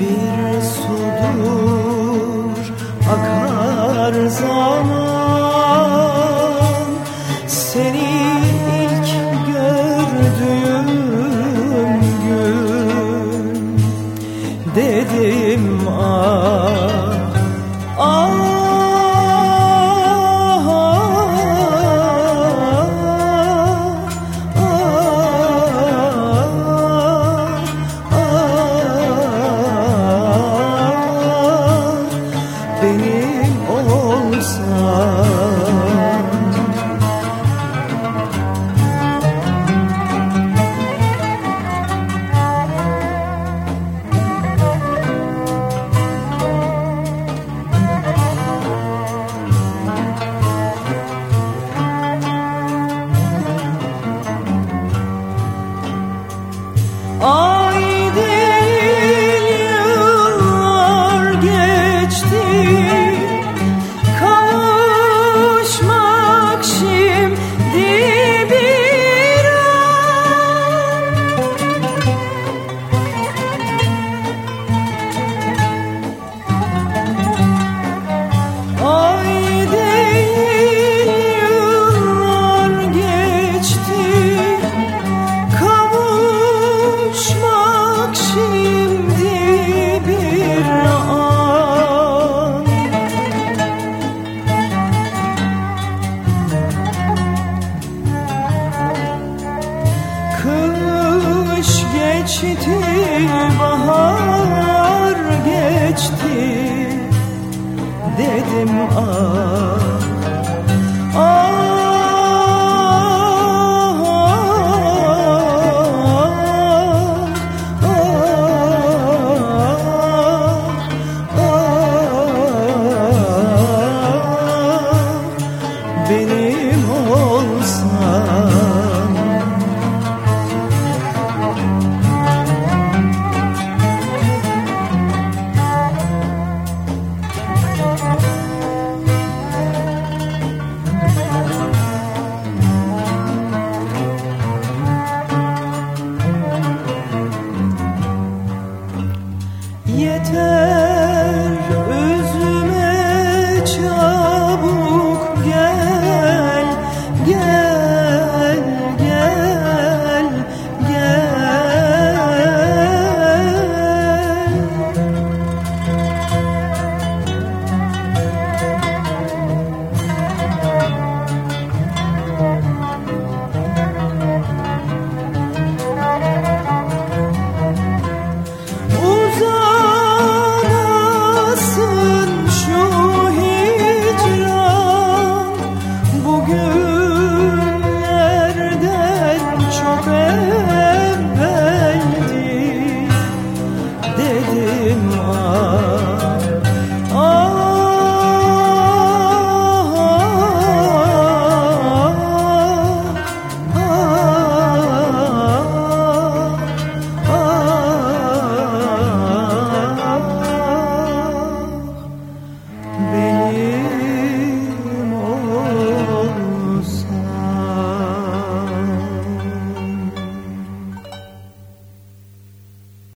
bir sudur akar zaman. Seni Oh. geçti bahar geçti. Dedim ah